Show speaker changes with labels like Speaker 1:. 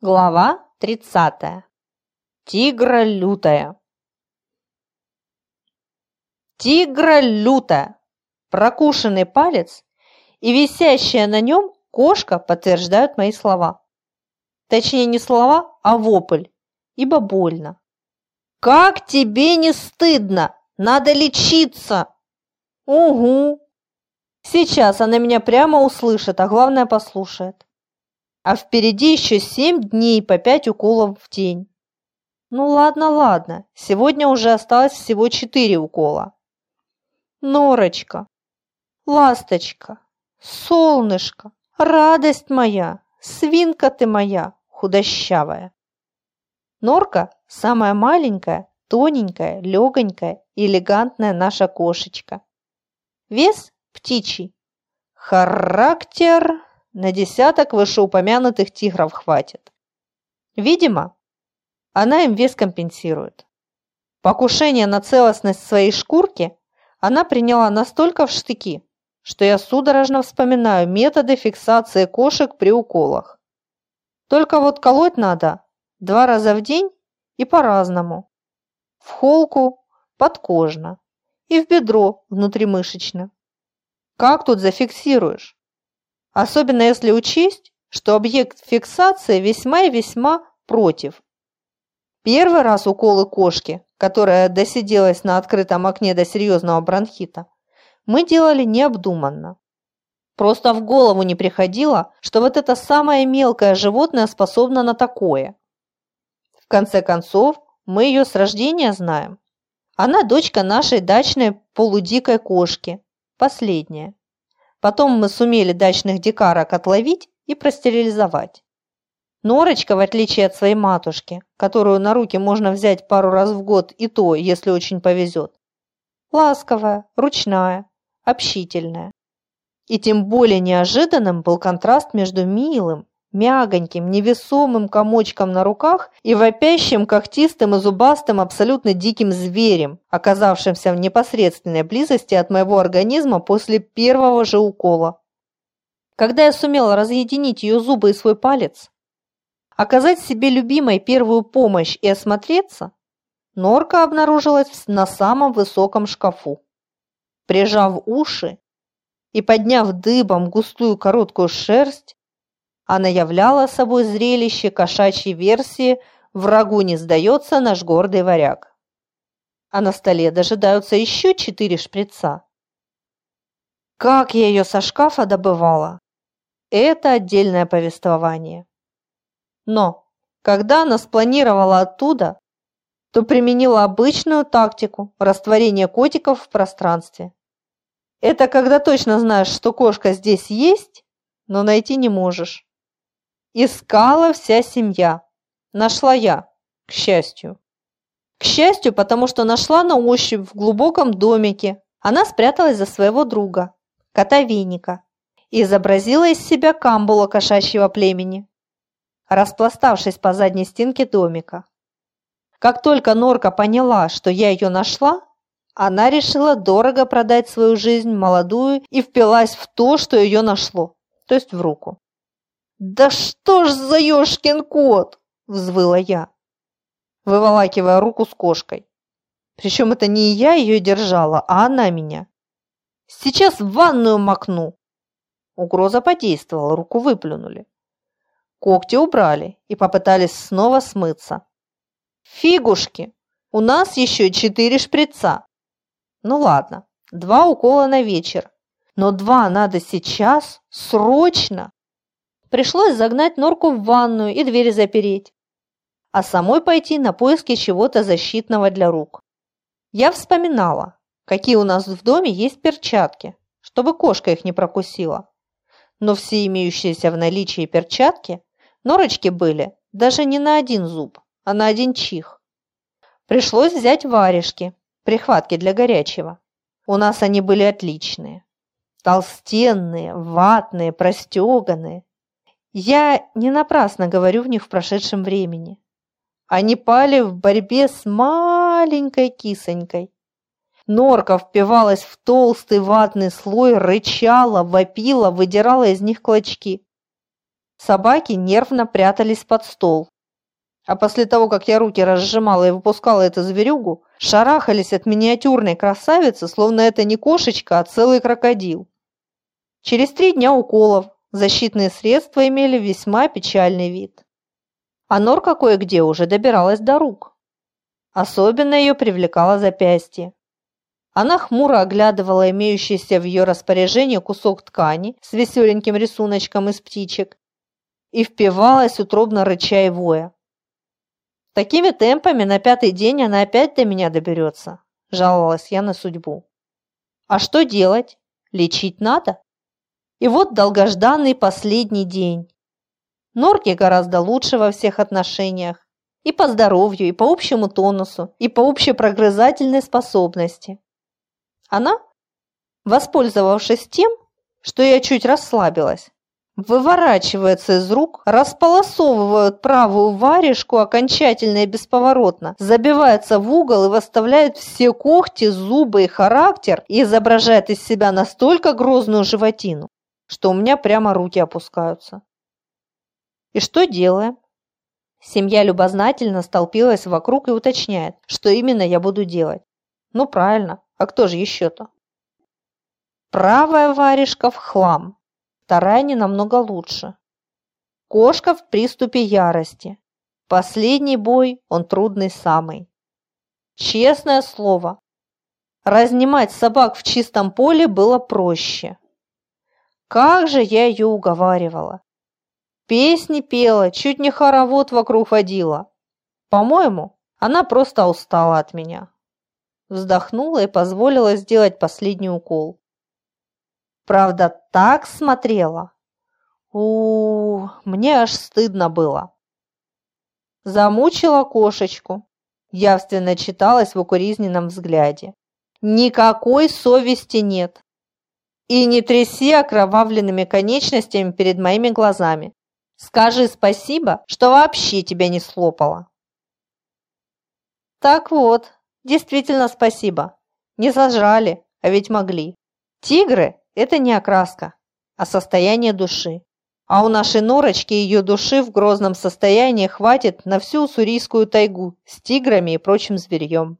Speaker 1: Глава 30. Тигра лютая. Тигра лютая. Прокушенный палец и висящая на нем кошка подтверждают мои слова. Точнее, не слова, а вопль, ибо больно. «Как тебе не стыдно? Надо лечиться!» «Угу!» Сейчас она меня прямо услышит, а главное послушает а впереди еще семь дней по пять уколов в день. Ну ладно, ладно, сегодня уже осталось всего четыре укола. Норочка, ласточка, солнышко, радость моя, свинка ты моя, худощавая. Норка – самая маленькая, тоненькая, легонькая элегантная наша кошечка. Вес – птичий. Характер на десяток вышеупомянутых тигров хватит. Видимо, она им вес компенсирует. Покушение на целостность своей шкурки она приняла настолько в штыки, что я судорожно вспоминаю методы фиксации кошек при уколах. Только вот колоть надо два раза в день и по-разному. В холку подкожно и в бедро внутримышечно. Как тут зафиксируешь? Особенно если учесть, что объект фиксации весьма и весьма против. Первый раз уколы кошки, которая досиделась на открытом окне до серьезного бронхита, мы делали необдуманно. Просто в голову не приходило, что вот это самое мелкое животное способно на такое. В конце концов, мы ее с рождения знаем. Она дочка нашей дачной полудикой кошки, последняя. Потом мы сумели дачных дикарок отловить и простерилизовать. Норочка, в отличие от своей матушки, которую на руки можно взять пару раз в год и то, если очень повезет, ласковая, ручная, общительная. И тем более неожиданным был контраст между милым, мягоньким, невесомым комочком на руках и вопящим, когтистым и зубастым абсолютно диким зверем, оказавшимся в непосредственной близости от моего организма после первого же укола. Когда я сумела разъединить ее зубы и свой палец, оказать себе любимой первую помощь и осмотреться, норка обнаружилась на самом высоком шкафу. Прижав уши и подняв дыбом густую короткую шерсть, она являла собой зрелище кошачьей версии «Врагу не сдается наш гордый варяг». А на столе дожидаются еще четыре шприца. Как я ее со шкафа добывала? Это отдельное повествование. Но, когда она спланировала оттуда, то применила обычную тактику растворения котиков в пространстве. Это когда точно знаешь, что кошка здесь есть, но найти не можешь. Искала вся семья. Нашла я, к счастью. К счастью, потому что нашла на ощупь в глубоком домике. Она спряталась за своего друга, кота Веника, и изобразила из себя камбула кошачьего племени, распластавшись по задней стенке домика. Как только Норка поняла, что я ее нашла, она решила дорого продать свою жизнь молодую и впилась в то, что ее нашло, то есть в руку. «Да что ж за ёшкин кот!» – взвыла я, выволакивая руку с кошкой. Причем это не я ее держала, а она меня. «Сейчас в ванную макну!» Угроза подействовала, руку выплюнули. Когти убрали и попытались снова смыться. «Фигушки! У нас еще четыре шприца!» «Ну ладно, два укола на вечер, но два надо сейчас, срочно!» Пришлось загнать норку в ванную и двери запереть, а самой пойти на поиски чего-то защитного для рук. Я вспоминала, какие у нас в доме есть перчатки, чтобы кошка их не прокусила. Но все имеющиеся в наличии перчатки, норочки были даже не на один зуб, а на один чих. Пришлось взять варежки, прихватки для горячего. У нас они были отличные. Толстенные, ватные, простеганные, я не напрасно говорю в них в прошедшем времени. Они пали в борьбе с маленькой кисонькой. Норка впивалась в толстый ватный слой, рычала, вопила, выдирала из них клочки. Собаки нервно прятались под стол. А после того, как я руки разжимала и выпускала эту зверюгу, шарахались от миниатюрной красавицы, словно это не кошечка, а целый крокодил. Через три дня уколов защитные средства имели весьма печальный вид. А норка кое-где уже добиралась до рук. Особенно ее привлекало запястье. Она хмуро оглядывала имеющийся в ее распоряжении кусок ткани с веселеньким рисуночком из птичек и впивалась утробно рыча и воя. Такими темпами на пятый день она опять до меня доберется, жаловалась я на судьбу. А что делать? Лечить надо? И вот долгожданный последний день. Норке гораздо лучше во всех отношениях. И по здоровью, и по общему тонусу, и по общепрогрызательной способности. Она, воспользовавшись тем, что я чуть расслабилась, выворачивается из рук, располосовывают правую варежку окончательно и бесповоротно, забивается в угол и выставляет все когти, зубы и характер и изображает из себя настолько грозную животину, что у меня прямо руки опускаются. И что делаем? Семья любознательно столпилась вокруг и уточняет, что именно я буду делать. Ну правильно, а кто же еще-то? Правая варежка в хлам, вторая не намного лучше. Кошка в приступе ярости. Последний бой, он трудный самый. Честное слово, разнимать собак в чистом поле было проще. Как же я ее уговаривала. Песни пела, чуть не хоровод вокруг водила. По-моему, она просто устала от меня. Вздохнула и позволила сделать последний укол. Правда, так смотрела. У, -у, -у мне аж стыдно было. Замучила кошечку. Явственно читалось в укоризненном взгляде. Никакой совести нет. И не тряси окровавленными конечностями перед моими глазами. Скажи спасибо, что вообще тебя не слопало. Так вот, действительно спасибо. Не сожрали, а ведь могли. Тигры это не окраска, а состояние души. А у нашей норочки ее души в грозном состоянии хватит на всю уссурийскую тайгу с тиграми и прочим зверьем.